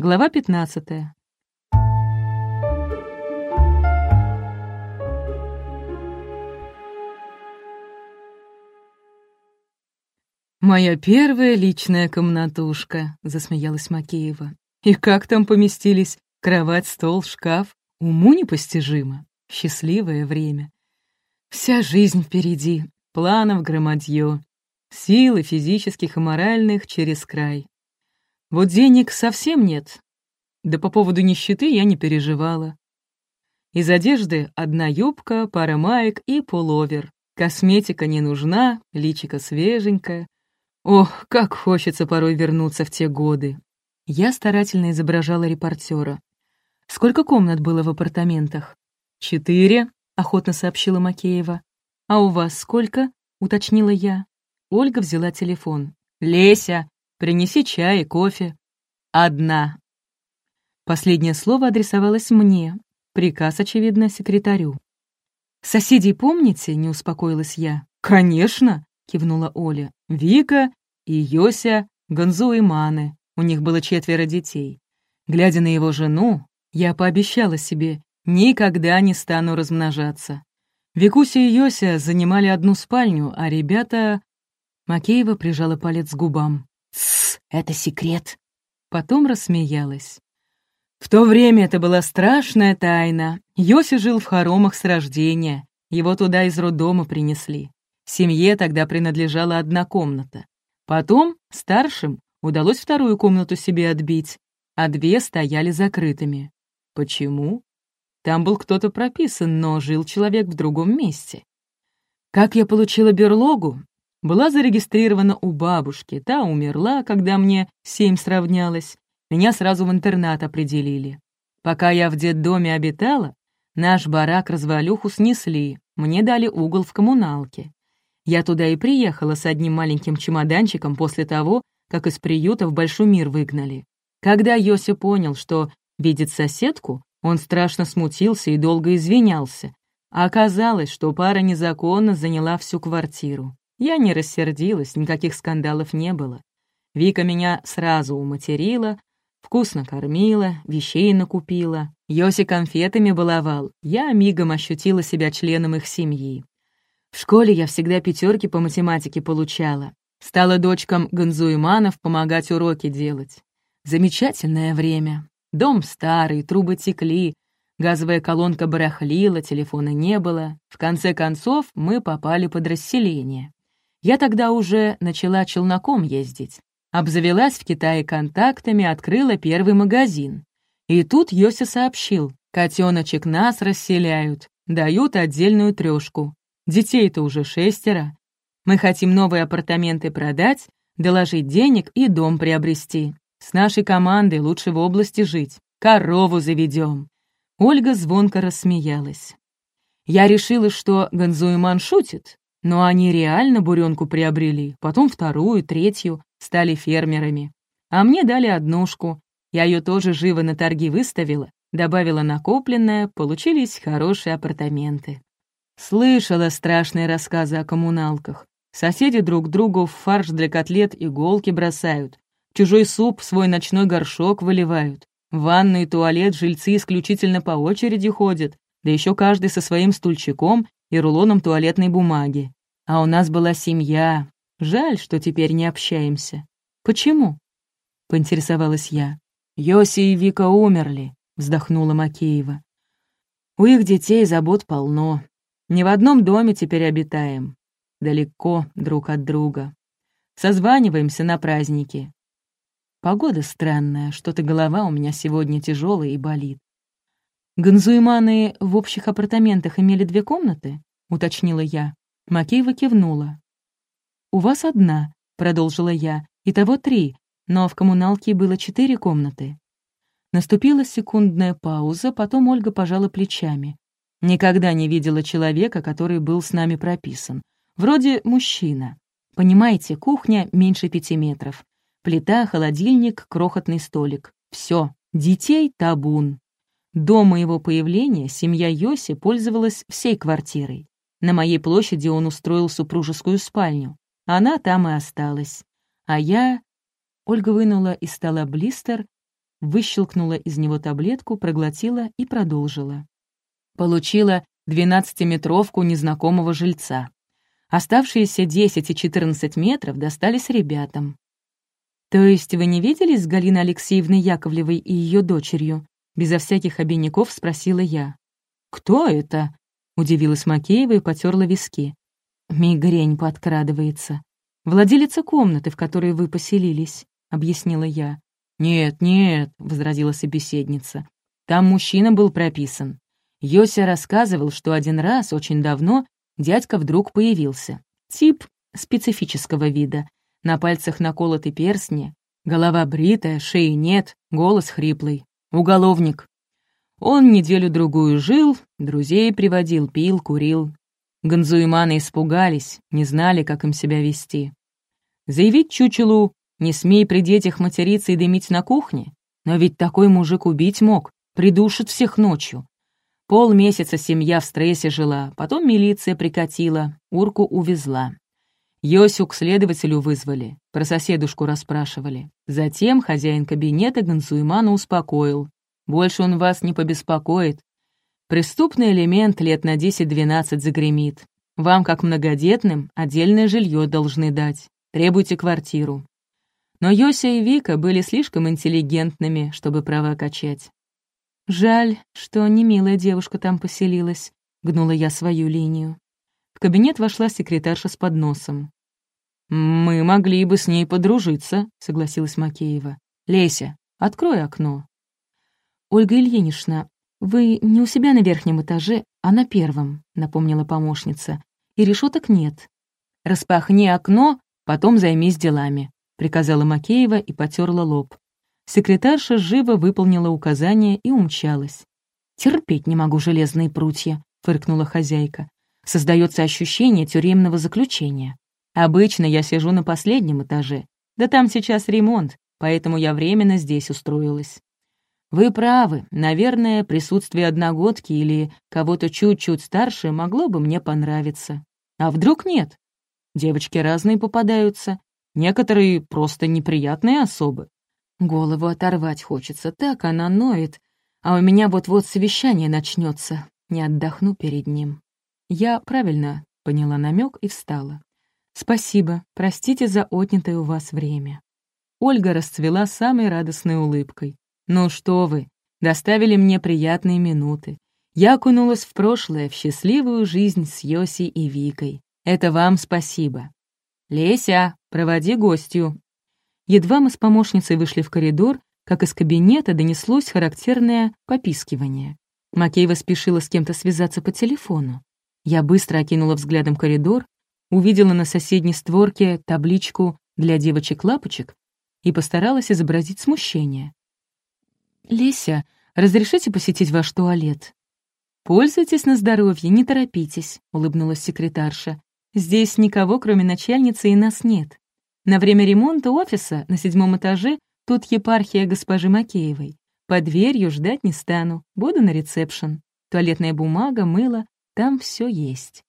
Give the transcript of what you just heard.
Глава 15. «Моя первая личная комнатушка», — засмеялась Макеева. «И как там поместились? Кровать, стол, шкаф? Уму непостижимо. Счастливое время. Вся жизнь впереди, планов громадье, силы физических и моральных через край. Вот денег совсем нет. Да по поводу нищеты я не переживала. Из одежды одна юбка, пара маек и пуловер. Косметика не нужна, личико свеженькое. Ох, как хочется порой вернуться в те годы. Я старательно изображала репортера. Сколько комнат было в апартаментах? Четыре, охотно сообщила Макеева. А у вас сколько? уточнила я. Ольга взяла телефон. «Леся, принеси чай и кофе». «Одна». Последнее слово адресовалось мне. Приказ, очевидно, секретарю. «Соседей помните?» — не успокоилась я. «Конечно!» — кивнула Оля. «Вика и Йося, Гонзо и Маны. У них было четверо детей. Глядя на его жену, я пообещала себе, никогда не стану размножаться. Викуся и Йося занимали одну спальню, а ребята Макеева прижала палец к губам. «Тссс, это секрет!» Потом рассмеялась. В то время это была страшная тайна. Йоси жил в хоромах с рождения. Его туда из роддома принесли. Семье тогда принадлежала одна комната. Потом старшим удалось вторую комнату себе отбить, а две стояли закрытыми. Почему? Там был кто-то прописан, но жил человек в другом месте. Как я получила берлогу, была зарегистрирована у бабушки, та умерла, когда мне семь сравнялось. Меня сразу в интернат определили. Пока я в детдоме обитала, наш барак-развалюху снесли, мне дали угол в коммуналке. Я туда и приехала с одним маленьким чемоданчиком после того, как из приюта в большой мир выгнали. Когда Йося понял, что видит соседку, он страшно смутился и долго извинялся. А оказалось, что пара незаконно заняла всю квартиру. Я не рассердилась, никаких скандалов не было. Вика меня сразу уматерила, вкусно кормила, вещей накупила. Йоси конфетами баловал, я мигом ощутила себя членом их семьи. В школе я всегда пятерки по математике получала. Стала дочкам Ганзуиманов помогать уроки делать. Замечательное время. Дом старый, трубы текли, газовая колонка барахлила, телефона не было. В конце концов мы попали под расселение. Я тогда уже начала челноком ездить. Обзавелась в Китае контактами, открыла первый магазин. И тут Йося сообщил, котеночек нас расселяют, дают отдельную трешку. Детей-то уже шестеро. Мы хотим новые апартаменты продать, доложить денег и дом приобрести. С нашей командой лучше в области жить. Корову заведем. Ольга звонко рассмеялась. Я решила, что Ганзуиман шутит, но они реально буренку приобрели, потом вторую, третью, стали фермерами. А мне дали однушку. Я ее тоже живо на торги выставила, добавила накопленное, получились хорошие апартаменты. Слышала страшные рассказы о коммуналках. Соседи друг другу в фарш для котлет иголки бросают, чужой суп в свой ночной горшок выливают. В ванну и туалет жильцы исключительно по очереди ходят, да еще каждый со своим стульчиком и рулоном туалетной бумаги. А у нас была семья. Жаль, что теперь не общаемся. Почему? Поинтересовалась я. Йоси и Вика умерли, вздохнула Макеева. У их детей забот полно. Не в одном доме теперь обитаем. Далеко друг от друга. Созваниваемся на праздники. Погода странная, что-то голова у меня сегодня тяжелая и болит. «Ганзуиманы в общих апартаментах имели две комнаты?» — уточнила я. Макеева кивнула. «У вас одна», — продолжила я, — «итого три, но в коммуналке было четыре комнаты». Наступила секундная пауза, потом Ольга пожала плечами. Никогда не видела человека, который был с нами прописан. Вроде мужчина. Понимаете, кухня меньше пяти метров. Плита, холодильник, крохотный столик. Все. Детей табун. До моего появления семья Йоси пользовалась всей квартирой. На моей площади он устроил супружескую спальню. Она там и осталась. А я... Ольга вынула из стола блистер выщелкнула из него таблетку, проглотила и продолжила. Получила двенадцатиметровку незнакомого жильца. Оставшиеся 10 и 14 метров достались ребятам. «То есть вы не виделись с Галиной Алексеевной Яковлевой и ее дочерью?» Безо всяких обиняков спросила я. «Кто это?» — удивилась Макеева и потерла виски. «Мигрень подкрадывается. Владелица комнаты, в которой вы поселились», — объяснила я. «Нет, нет», — возразила собеседница. «Там мужчина был прописан. Йося рассказывал, что один раз, очень давно, дядька вдруг появился. Тип специфического вида. На пальцах наколоты перстни, голова бритая, шеи нет, голос хриплый. Уголовник. Он неделю-другую жил, друзей приводил, пил, курил. Ганзуиманы испугались, не знали, как им себя вести. Заявить чучелу «Не смей при детях материться и дымить на кухне», но ведь такой мужик убить мог, придушит всех ночью. Полмесяца семья в стрессе жила, потом милиция прикатила, урку увезла. Йосю к следователю вызвали, про соседушку расспрашивали. Затем хозяин кабинета Гансуймана успокоил. «Больше он вас не побеспокоит. Преступный элемент лет на 10-12 загремит. Вам, как многодетным, отдельное жилье должны дать. Требуйте квартиру». Но Йося и Вика были слишком интеллигентными, чтобы права качать. «Жаль, что не милая девушка там поселилась», — гнула я свою линию. В кабинет вошла секретарша с подносом. «Мы могли бы с ней подружиться», — согласилась Макеева. «Леся, открой окно». «Ольга Ильинична, вы не у себя на верхнем этаже, а на первом», — напомнила помощница. «И решеток нет». «Распахни окно, потом займись делами», — приказала Макеева и потерла лоб. Секретарша живо выполнила указание и умчалась. «Терпеть не могу железные прутья», — фыркнула хозяйка создается ощущение тюремного заключения. Обычно я сижу на последнем этаже, да там сейчас ремонт, поэтому я временно здесь устроилась. Вы правы, наверное, присутствие одногодки или кого-то чуть-чуть старше могло бы мне понравиться. А вдруг нет? Девочки разные попадаются, некоторые просто неприятные особы. Голову оторвать хочется, так она ноет, а у меня вот-вот совещание начнется, не отдохну перед ним. Я правильно поняла намек и встала. «Спасибо, простите за отнятое у вас время». Ольга расцвела самой радостной улыбкой. «Ну что вы, доставили мне приятные минуты. Я окунулась в прошлое, в счастливую жизнь с Йоси и Викой. Это вам спасибо. Леся, проводи гостью». Едва мы с помощницей вышли в коридор, как из кабинета донеслось характерное попискивание. Макеева спешила с кем-то связаться по телефону. Я быстро окинула взглядом коридор, увидела на соседней створке табличку для девочек-лапочек и постаралась изобразить смущение. «Леся, разрешите посетить ваш туалет?» «Пользуйтесь на здоровье, не торопитесь», — улыбнулась секретарша. «Здесь никого, кроме начальницы, и нас нет. На время ремонта офиса на седьмом этаже тут епархия госпожи Макеевой. Под дверью ждать не стану, буду на ресепшн. Туалетная бумага, мыло, там все есть.